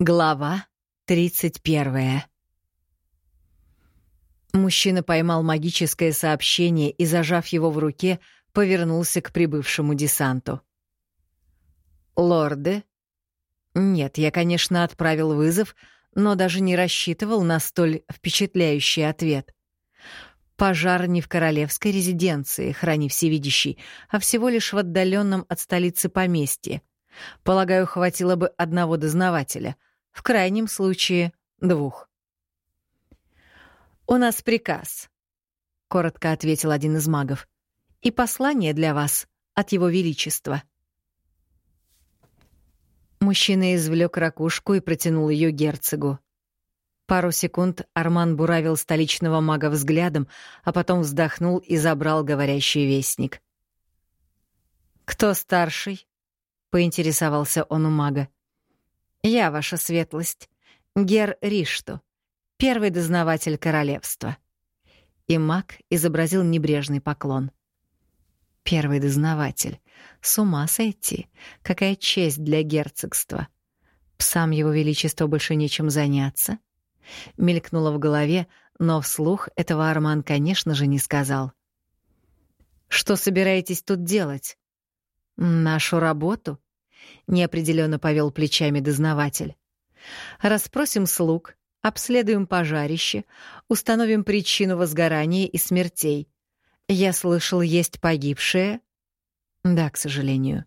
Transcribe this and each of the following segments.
Глава 31. Мужчина поймал магическое сообщение и, зажав его в руке, повернулся к прибывшему десанту. «Лорды?» «Нет, я, конечно, отправил вызов, но даже не рассчитывал на столь впечатляющий ответ. Пожар не в королевской резиденции, храни всевидящий, а всего лишь в отдаленном от столицы поместье. Полагаю, хватило бы одного дознавателя — в крайнем случае двух. «У нас приказ», — коротко ответил один из магов, — «и послание для вас от Его Величества». Мужчина извлек ракушку и протянул ее герцогу. Пару секунд Арман буравил столичного мага взглядом, а потом вздохнул и забрал говорящий вестник. «Кто старший?» — поинтересовался он у мага. «Я, ваша светлость, Гер Ришту, первый дознаватель королевства». И маг изобразил небрежный поклон. «Первый дознаватель. С ума сойти. Какая честь для герцогства. Псам его величества больше нечем заняться». Мелькнуло в голове, но вслух этого Арман, конечно же, не сказал. «Что собираетесь тут делать?» «Нашу работу?» Неопределенно повел плечами дознаватель. Расспросим слуг, обследуем пожарище, установим причину возгорания и смертей. Я слышал, есть погибшие. Да, к сожалению.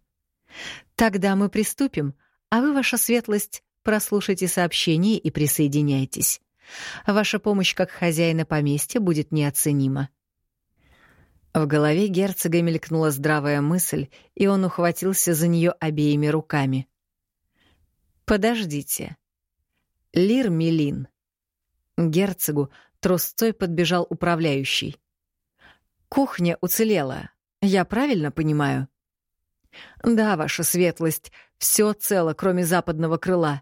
Тогда мы приступим, а вы, ваша светлость, прослушайте сообщение и присоединяйтесь. Ваша помощь как хозяина поместья будет неоценима. В голове герцога мелькнула здравая мысль, и он ухватился за нее обеими руками. «Подождите. Лир Милин». Герцогу трусцой подбежал управляющий. «Кухня уцелела. Я правильно понимаю?» «Да, ваша светлость, все цело, кроме западного крыла».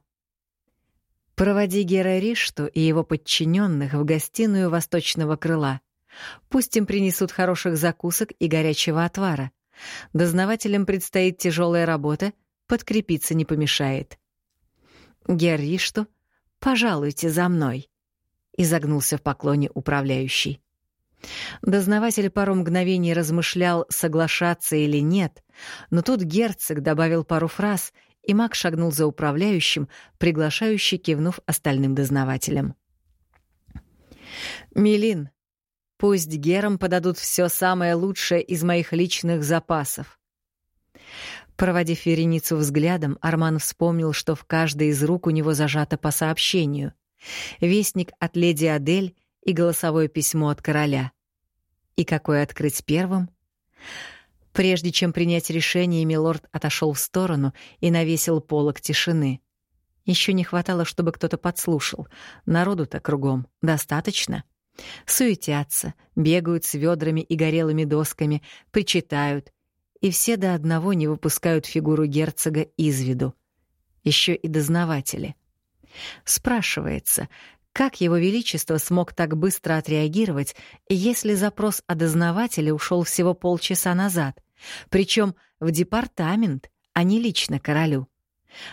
«Проводи Гера Ришту и его подчиненных в гостиную восточного крыла. Пусть им принесут хороших закусок и горячего отвара. Дознавателям предстоит тяжелая работа, подкрепиться не помешает. Герри, что? Пожалуйте за мной. Изогнулся в поклоне управляющий. Дознаватель пару мгновений размышлял, соглашаться или нет, но тут герцог добавил пару фраз, и маг шагнул за управляющим, приглашающий, кивнув остальным дознавателям. «Милин, Пусть Герам подадут все самое лучшее из моих личных запасов. Проводив вереницу взглядом, Арман вспомнил, что в каждой из рук у него зажато по сообщению. Вестник от леди Адель и голосовое письмо от короля. И какое открыть первым? Прежде чем принять решение, милорд отошел в сторону и навесил полог тишины. Еще не хватало, чтобы кто-то подслушал. Народу-то кругом достаточно. — Суетятся, бегают с ведрами и горелыми досками, причитают, и все до одного не выпускают фигуру герцога из виду. Еще и дознаватели. Спрашивается, как его величество смог так быстро отреагировать, если запрос о дознавателе ушел всего полчаса назад, причем в департамент, а не лично королю?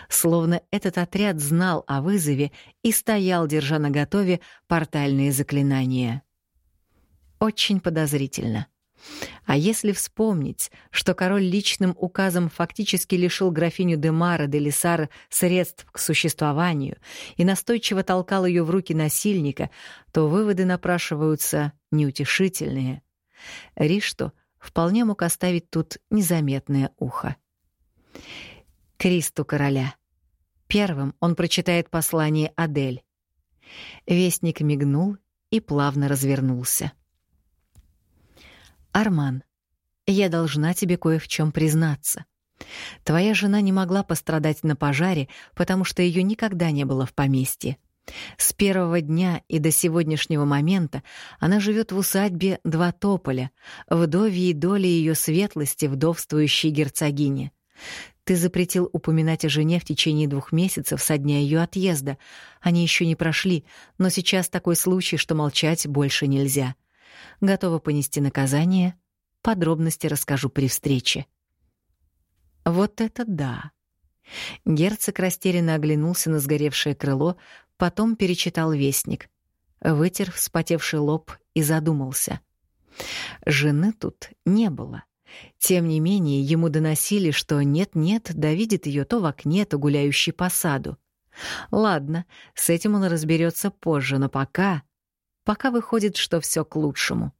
Словно этот отряд знал о вызове и стоял, держа наготове портальные заклинания. Очень подозрительно. А если вспомнить, что король личным указом фактически лишил графиню де Мара де Лисар средств к существованию и настойчиво толкал ее в руки насильника, то выводы напрашиваются неутешительные. Ришто вполне мог оставить тут незаметное ухо. Кристу короля. Первым он прочитает послание Адель. Вестник мигнул и плавно развернулся. «Арман, я должна тебе кое в чем признаться. Твоя жена не могла пострадать на пожаре, потому что ее никогда не было в поместье. С первого дня и до сегодняшнего момента она живет в усадьбе Два Тополя, вдовьей доли ее светлости вдовствующей герцогини. Ты запретил упоминать о жене в течение двух месяцев со дня ее отъезда. Они еще не прошли, но сейчас такой случай, что молчать больше нельзя. Готова понести наказание. Подробности расскажу при встрече. Вот это да. Герцог растерянно оглянулся на сгоревшее крыло, потом перечитал вестник, вытер вспотевший лоб и задумался. Жены тут не было. Тем не менее, ему доносили, что нет-нет, да видит ее то в окне, то гуляющей по саду. Ладно, с этим он разберется позже, но пока... Пока выходит, что все к лучшему.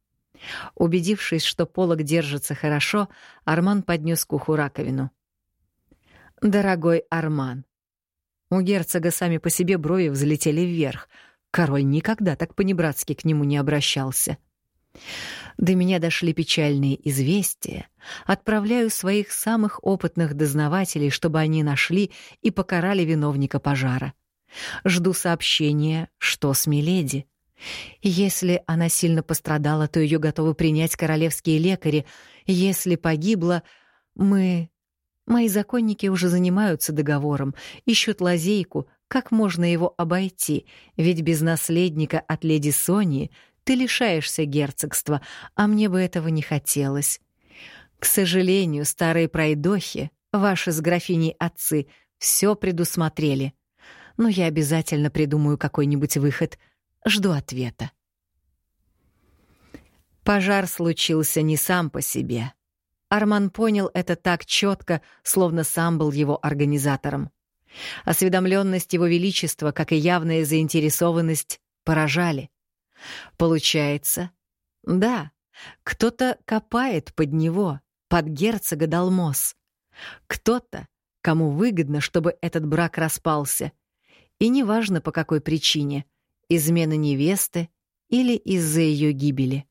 Убедившись, что полог держится хорошо, Арман поднес к уху раковину. «Дорогой Арман». У герцога сами по себе брови взлетели вверх. Король никогда так по-небратски к нему не обращался. До меня дошли печальные известия. Отправляю своих самых опытных дознавателей, чтобы они нашли и покарали виновника пожара. Жду сообщения, что с Миледи. Если она сильно пострадала, то ее готовы принять королевские лекари. Если погибла, мы... Мои законники уже занимаются договором, ищут лазейку, как можно его обойти, ведь без наследника от леди Сони ты лишаешься герцогства, а мне бы этого не хотелось. К сожалению, старые пройдохи, ваши с графиней отцы, все предусмотрели. Но я обязательно придумаю какой-нибудь выход. Жду ответа. Пожар случился не сам по себе. Арман понял это так четко, словно сам был его организатором. Осведомленность его величества, как и явная заинтересованность, поражали. Получается, да, кто-то копает под него, под герцога Далмос. Кто-то, кому выгодно, чтобы этот брак распался. И неважно по какой причине — измена невесты или из-за ее гибели.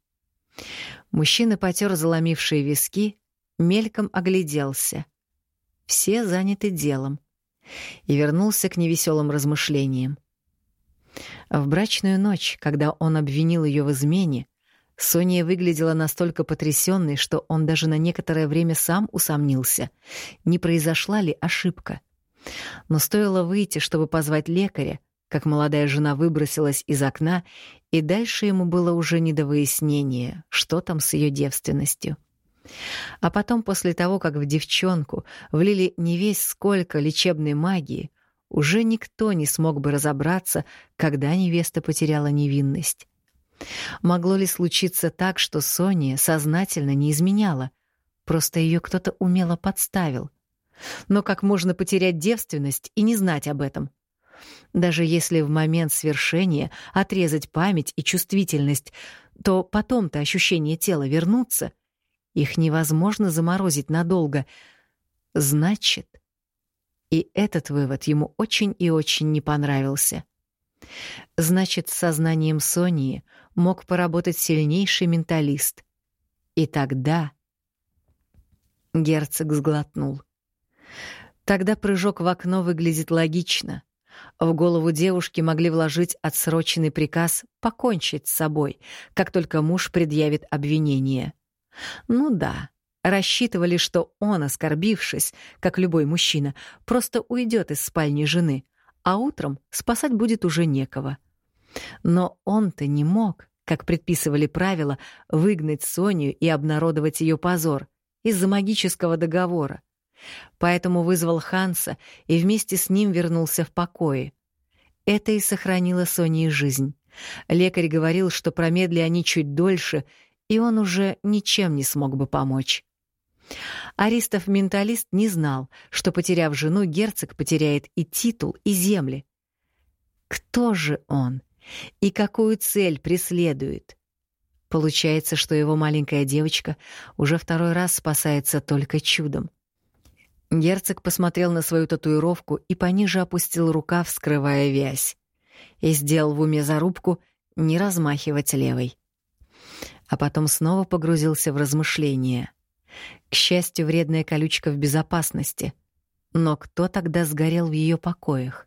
Мужчина потер заломившие виски, мельком огляделся. Все заняты делом. И вернулся к невеселым размышлениям. В брачную ночь, когда он обвинил ее в измене, Соня выглядела настолько потрясенной, что он даже на некоторое время сам усомнился, не произошла ли ошибка. Но стоило выйти, чтобы позвать лекаря, как молодая жена выбросилась из окна, и дальше ему было уже не до выяснения, что там с ее девственностью. А потом, после того, как в девчонку влили не весь сколько лечебной магии, уже никто не смог бы разобраться, когда невеста потеряла невинность. Могло ли случиться так, что Соня сознательно не изменяла, просто ее кто-то умело подставил? Но как можно потерять девственность и не знать об этом? Даже если в момент свершения отрезать память и чувствительность, то потом-то ощущения тела вернутся. Их невозможно заморозить надолго. Значит, и этот вывод ему очень и очень не понравился. Значит, с сознанием Сонии мог поработать сильнейший менталист. И тогда... Герцог сглотнул. Тогда прыжок в окно выглядит логично. В голову девушки могли вложить отсроченный приказ покончить с собой, как только муж предъявит обвинение. Ну да, рассчитывали, что он, оскорбившись, как любой мужчина, просто уйдет из спальни жены, а утром спасать будет уже некого. Но он-то не мог, как предписывали правила, выгнать Соню и обнародовать ее позор из-за магического договора. Поэтому вызвал Ханса и вместе с ним вернулся в покое. Это и сохранило Соне жизнь. Лекарь говорил, что промедли они чуть дольше, и он уже ничем не смог бы помочь. Аристов-менталист не знал, что, потеряв жену, герцог потеряет и титул, и земли. Кто же он? И какую цель преследует? Получается, что его маленькая девочка уже второй раз спасается только чудом. Герцог посмотрел на свою татуировку и пониже опустил рукав, скрывая вязь. И сделал в уме зарубку не размахивать левой. А потом снова погрузился в размышления. К счастью, вредная колючка в безопасности. Но кто тогда сгорел в ее покоях?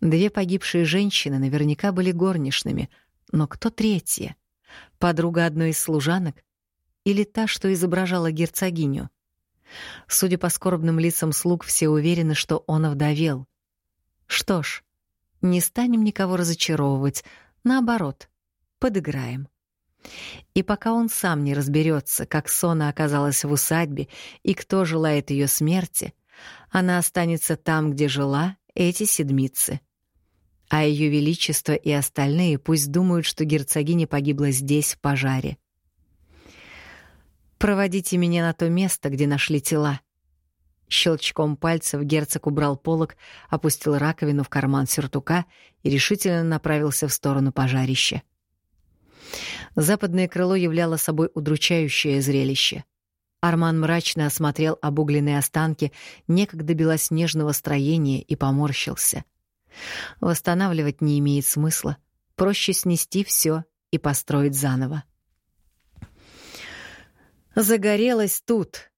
Две погибшие женщины наверняка были горничными, но кто третья? Подруга одной из служанок или та, что изображала герцогиню? Судя по скорбным лицам слуг, все уверены, что он овдовел. Что ж, не станем никого разочаровывать, наоборот, подыграем. И пока он сам не разберется, как Сона оказалась в усадьбе и кто желает ее смерти, Она останется там, где жила эти седмицы. А Ее Величество и остальные пусть думают, что герцогиня погибла здесь, в пожаре. «Проводите меня на то место, где нашли тела». Щелчком пальцев герцог убрал полог, опустил раковину в карман сюртука и решительно направился в сторону пожарища. Западное крыло являло собой удручающее зрелище. Арман мрачно осмотрел обугленные останки некогда белоснежного строения и поморщился. Восстанавливать не имеет смысла. Проще снести все и построить заново. Загорелось тут.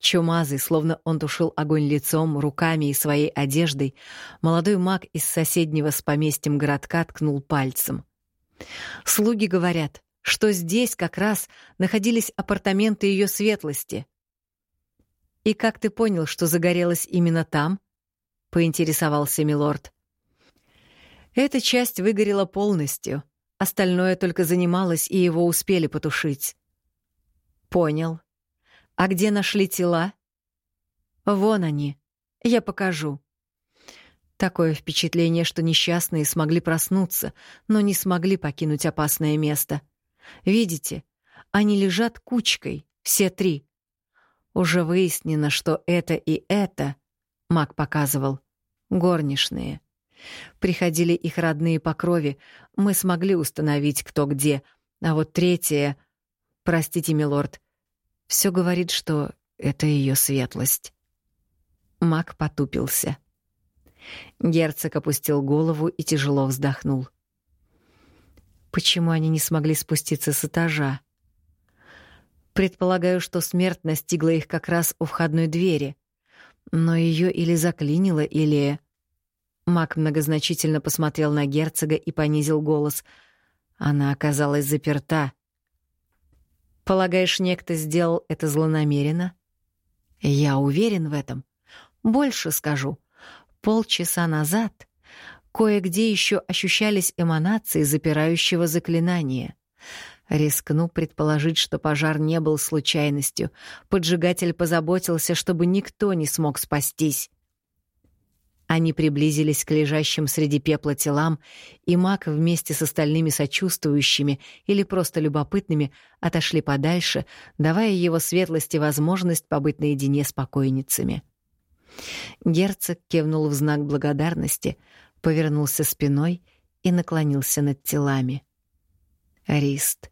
Чумазый, словно он тушил огонь лицом, руками и своей одеждой, молодой маг из соседнего с поместьем городка ткнул пальцем. Слуги говорят, что здесь как раз находились апартаменты ее светлости. «И как ты понял, что загорелось именно там?» — поинтересовался милорд. «Эта часть выгорела полностью, остальное только занималось, и его успели потушить». «Понял. А где нашли тела?» «Вон они. Я покажу». Такое впечатление, что несчастные смогли проснуться, но не смогли покинуть опасное место. Видите, они лежат кучкой, все три. Уже выяснено, что это и это, Мак показывал, горничные. Приходили их родные по крови, мы смогли установить, кто где, а вот третье... Простите, милорд, все говорит, что это ее светлость. Мак потупился. Герцог опустил голову и тяжело вздохнул. Почему они не смогли спуститься с этажа? Предполагаю, что смерть настигла их как раз у входной двери. Но ее или заклинило, или... Мак многозначительно посмотрел на герцога и понизил голос. Она оказалась заперта. Полагаешь, некто сделал это злонамеренно? Я уверен в этом. Больше скажу. Полчаса назад кое-где еще ощущались эманации запирающего заклинания. Рискну предположить, что пожар не был случайностью. Поджигатель позаботился, чтобы никто не смог спастись. Они приблизились к лежащим среди пепла телам, и маг вместе с остальными сочувствующими или просто любопытными отошли подальше, давая его светлости возможность побыть наедине с покойницами. — Герцог кивнул в знак благодарности, повернулся спиной и наклонился над телами. Рист.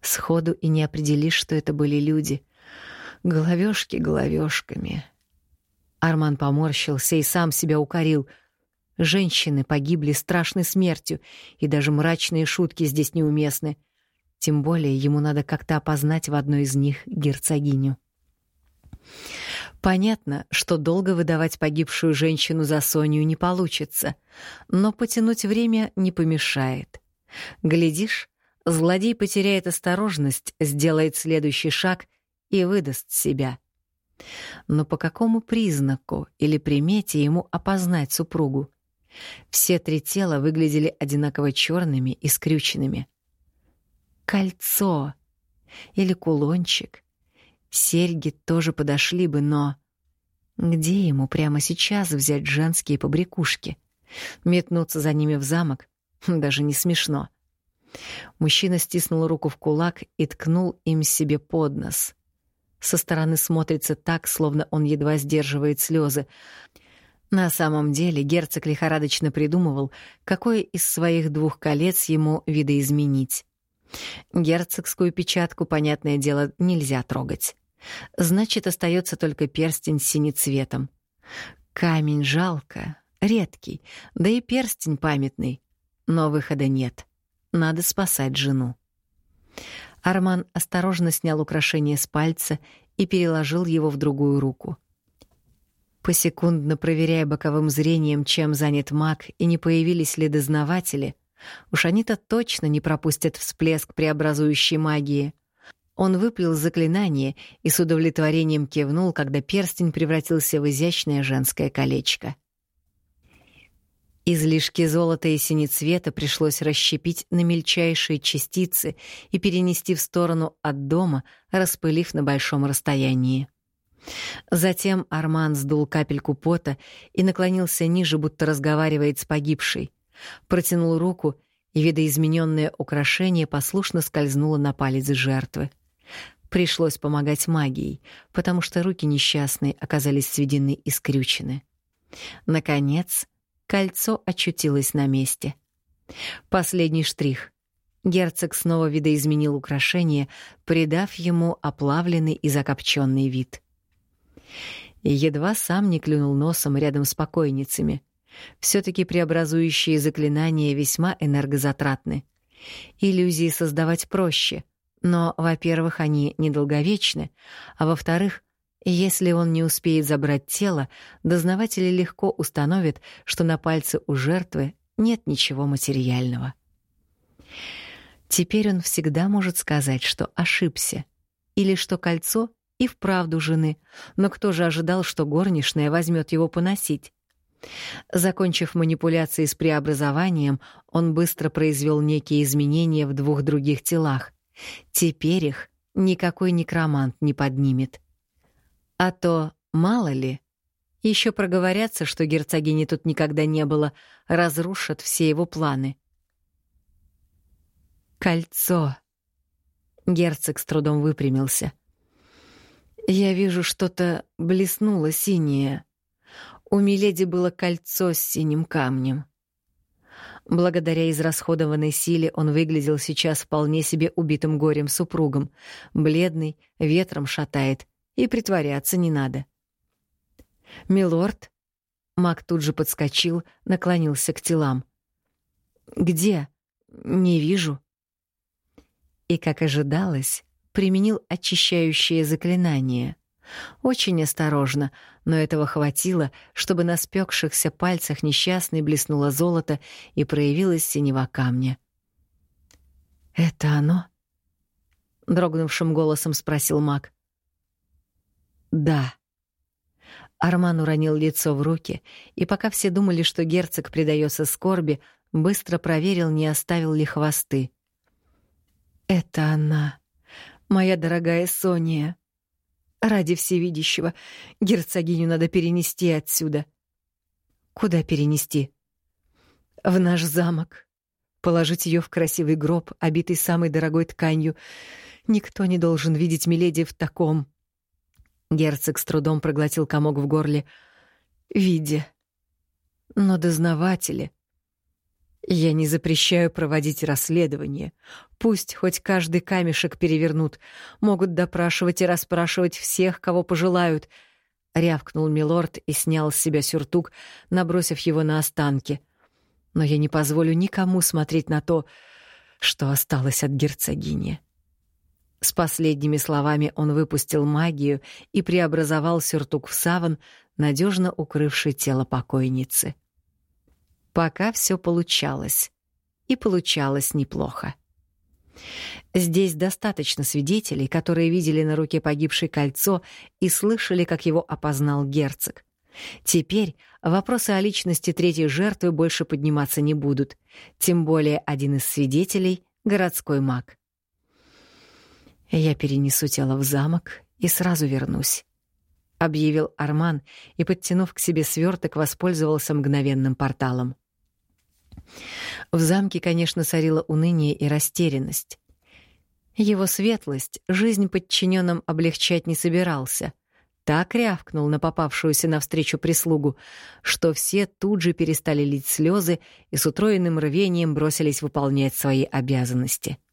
Сходу и не определишь, что это были люди. Головёшки головёшками. Арман поморщился и сам себя укорил. Женщины погибли страшной смертью, и даже мрачные шутки здесь неуместны. Тем более ему надо как-то опознать в одной из них герцогиню. Понятно, что долго выдавать погибшую женщину за Соню не получится, но потянуть время не помешает. Глядишь, злодей потеряет осторожность, сделает следующий шаг и выдаст себя. Но по какому признаку или примете ему опознать супругу? Все три тела выглядели одинаково черными и скрюченными. Кольцо или кулончик Серьги тоже подошли бы, но... Где ему прямо сейчас взять женские побрякушки? Метнуться за ними в замок? Даже не смешно. Мужчина стиснул руку в кулак и ткнул им себе под нос. Со стороны смотрится так, словно он едва сдерживает слезы. На самом деле герцог лихорадочно придумывал, какое из своих двух колец ему видоизменить. Герцогскую печатку, понятное дело, нельзя трогать. Значит, остается только перстень с синецветом. Камень жалко, редкий, да и перстень памятный. Но выхода нет. Надо спасать жену. Арман осторожно снял украшение с пальца и переложил его в другую руку. Посекундно проверяя боковым зрением, чем занят маг и не появились ли дознаватели, уж они-то точно не пропустят всплеск преобразующей магии — он выплел заклинание и с удовлетворением кивнул, когда перстень превратился в изящное женское колечко. Излишки золота и синецвета пришлось расщепить на мельчайшие частицы и перенести в сторону от дома, распылив на большом расстоянии. Затем Арман сдул капельку пота и наклонился ниже, будто разговаривает с погибшей. Протянул руку, и видоизмененное украшение послушно скользнуло на палец жертвы. Пришлось помогать магией, потому что руки несчастной оказались сведены и скрючены. Наконец, кольцо очутилось на месте. Последний штрих. Герцог снова видоизменил украшение, придав ему оплавленный и закопченный вид. Едва сам не клюнул носом рядом с покойницами. все таки преобразующие заклинания весьма энергозатратны. Иллюзии создавать проще, но, во-первых, они недолговечны, а во-вторых, если он не успеет забрать тело, дознаватели легко установят, что на пальце у жертвы нет ничего материального. Теперь он всегда может сказать, что ошибся, или что кольцо и вправду жены, но кто же ожидал, что горничная возьмет его поносить? Закончив манипуляции с преобразованием, он быстро произвел некие изменения в двух других телах. Теперь их никакой некромант не поднимет. А то, мало ли, еще проговорятся, что герцогини тут никогда не было, разрушат все его планы. Кольцо. Герцог с трудом выпрямился. Я вижу, что-то блеснуло синее. У Миледи было кольцо с синим камнем. Благодаря израсходованной силе он выглядел сейчас вполне себе убитым горем супругом. Бледный, ветром шатает, и притворяться не надо. «Милорд?» Мак тут же подскочил, наклонился к телам. «Где? Не вижу». И, как ожидалось, применил очищающее заклинание. Очень осторожно, но этого хватило, чтобы на спекшихся пальцах несчастной блеснуло золото и проявилась синева камня. «Это оно?» — дрогнувшим голосом спросил маг. «Да». Арман уронил лицо в руки, и пока все думали, что герцог предается скорби, быстро проверил, не оставил ли хвосты. «Это она, моя дорогая Сония. Ради всевидящего, герцогиню надо перенести отсюда». «Куда перенести?» «В наш замок. Положить ее в красивый гроб, обитый самой дорогой тканью. Никто не должен видеть Миледи в таком...» Герцог с трудом проглотил комок в горле. «Виде. Но дознаватели...» «Я не запрещаю проводить расследование. Пусть хоть каждый камешек перевернут. Могут допрашивать и расспрашивать всех, кого пожелают», — рявкнул милорд и снял с себя сюртук, набросив его на останки. «Но я не позволю никому смотреть на то, что осталось от герцогини». С последними словами он выпустил магию и преобразовал сюртук в саван, надежно укрывший тело покойницы. Пока все получалось. И получалось неплохо. Здесь достаточно свидетелей, которые видели на руке погибшей кольцо и слышали, как его опознал герцог. Теперь вопросы о личности третьей жертвы больше подниматься не будут, тем более один из свидетелей — городской маг. «Я перенесу тело в замок и сразу вернусь», — объявил Арман и, подтянув к себе сверток, воспользовался мгновенным порталом. В замке, конечно, царило уныние и растерянность. Его светлость жизнь подчиненным облегчать не собирался. Так рявкнул на попавшуюся навстречу прислугу, что все тут же перестали лить слезы и с утроенным рвением бросились выполнять свои обязанности. —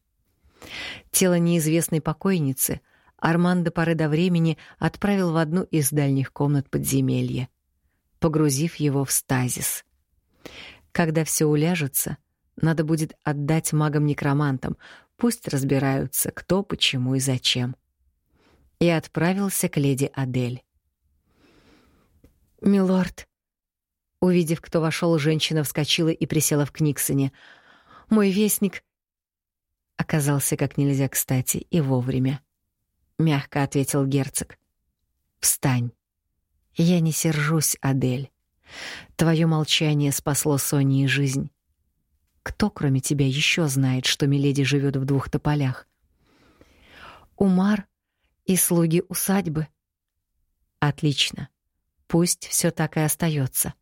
Тело неизвестной покойницы Арман до поры до времени отправил в одну из дальних комнат подземелья, погрузив его в стазис. Когда все уляжется, надо будет отдать магам-некромантам, пусть разбираются, кто, почему и зачем. И отправился к леди Адель. «Милорд», Увидев, кто вошел, женщина вскочила и присела в Книксоне. «Мой вестник оказался как нельзя кстати и вовремя. Мягко ответил герцог. «Встань. Я не сержусь, Адель. Твое молчание спасло Сонии жизнь. Кто, кроме тебя, еще знает, что Миледи живет в двух тополях? Умар и слуги усадьбы. Отлично. Пусть все так и остается.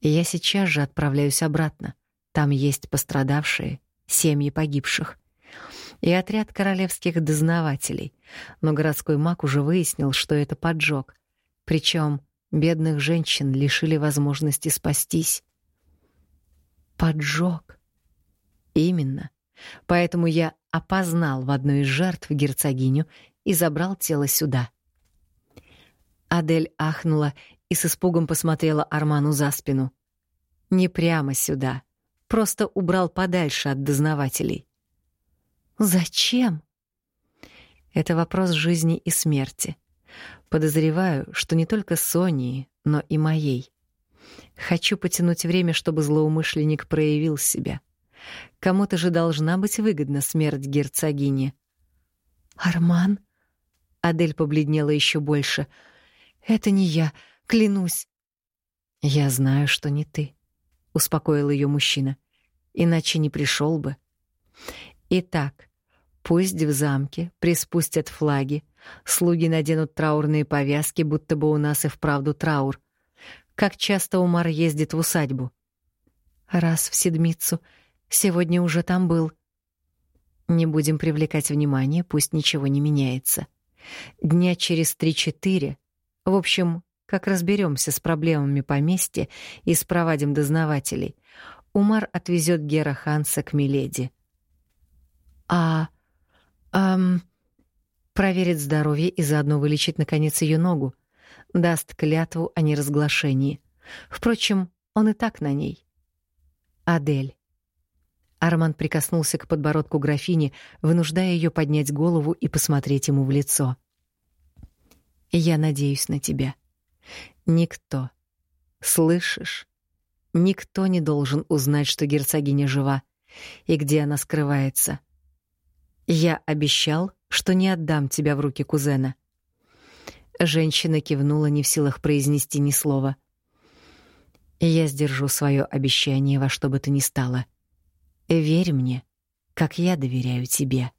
Я сейчас же отправляюсь обратно. Там есть пострадавшие, семьи погибших и отряд королевских дознавателей. Но городской маг уже выяснил, что это поджог. Причем бедных женщин лишили возможности спастись. Поджог. Именно. Поэтому я опознал в одной из жертв герцогиню и забрал тело сюда. Адель ахнула и с испугом посмотрела Арману за спину. Не прямо сюда. Просто убрал подальше от дознавателей. Зачем? Это вопрос жизни и смерти. Подозреваю, что не только Сонии, но и моей. Хочу потянуть время, чтобы злоумышленник проявил себя. Кому-то же должна быть выгодна смерть герцогини. Арман? Адель побледнела еще больше. Это не я, клянусь. Я знаю, что не ты, успокоил ее мужчина. Иначе не пришел бы. Итак, Пусть в замке приспустят флаги, слуги наденут траурные повязки, будто бы у нас и вправду траур. Как часто Умар ездит в усадьбу? Раз в седмицу. Сегодня уже там был. Не будем привлекать внимание, пусть ничего не меняется. Дня через три-четыре, в общем, как разберемся с проблемами поместья и спровадим дознавателей, Умар отвезет Гера Ханса к Миледи. А Эм, проверит здоровье и заодно вылечит, наконец, ее ногу. Даст клятву о неразглашении. Впрочем, он и так на ней. Адель. Арман прикоснулся к подбородку графини, вынуждая ее поднять голову и посмотреть ему в лицо. «Я надеюсь на тебя. Никто, слышишь, никто не должен узнать, что герцогиня жива и где она скрывается. Я обещал, что не отдам тебя в руки кузена. Женщина кивнула, не в силах произнести ни слова. Я сдержу свое обещание во что бы то ни стало. Верь мне, как я доверяю тебе.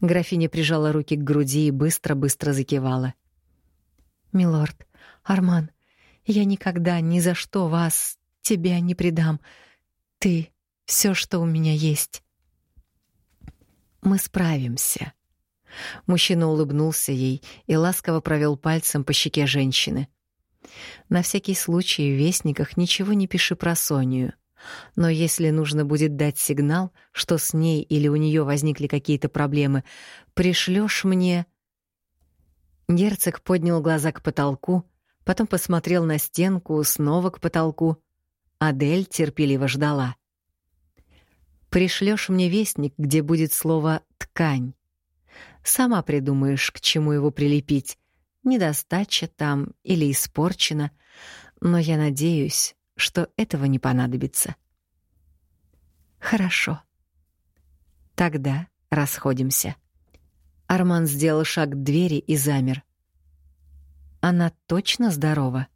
Графиня прижала руки к груди и быстро-быстро закивала. Милорд, Арман, я никогда ни за что вас, тебя не предам. Ты все, что у меня есть. Мы справимся. Мужчина улыбнулся ей и ласково провел пальцем по щеке женщины. На всякий случай в вестниках ничего не пиши про Сонию. Но если нужно будет дать сигнал, что с ней или у нее возникли какие-то проблемы, пришлешь мне Герцог поднял глаза к потолку, потом посмотрел на стенку, снова к потолку. Адель терпеливо ждала. Пришлешь мне вестник, где будет слово «ткань». Сама придумаешь, к чему его прилепить. Недостача там или испорчена. Но я надеюсь, что этого не понадобится. Хорошо. Тогда расходимся. Арман сделал шаг к двери и замер. Она точно здорова?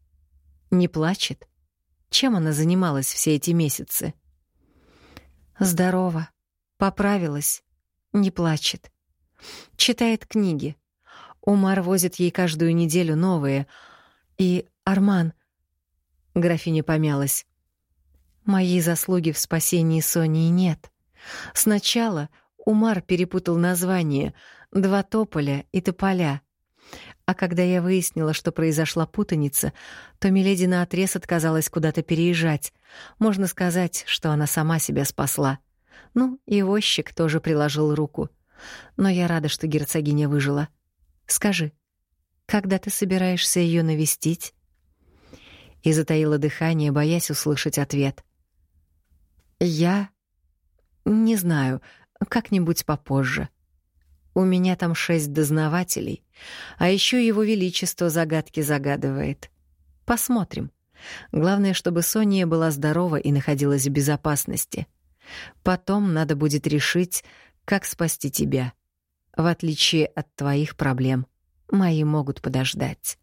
Не плачет? Чем она занималась все эти месяцы? — Здорово. Поправилась. Не плачет. Читает книги. Умар возит ей каждую неделю новые. И Арман... Графиня помялась. Моей заслуги в спасении Сонии нет. Сначала Умар перепутал название «Два тополя» и «Тополя». А когда я выяснила, что произошла путаница, то Миледи наотрез отказалась куда-то переезжать. Можно сказать, что она сама себя спасла. Ну, и возчик тоже приложил руку. Но я рада, что герцогиня выжила. Скажи, когда ты собираешься ее навестить? И затаила дыхание, боясь услышать ответ. Я не знаю, как-нибудь попозже. У меня там шесть дознавателей, а еще его величество загадки загадывает. Посмотрим. Главное, чтобы Сония была здорова и находилась в безопасности. Потом надо будет решить, как спасти тебя. В отличие от твоих проблем, мои могут подождать.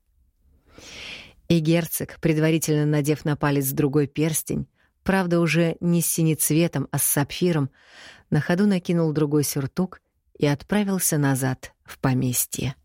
И герцог, предварительно надев на палец другой перстень, правда уже не с синецветом, а с сапфиром, на ходу накинул другой сюртук и отправился назад в поместье.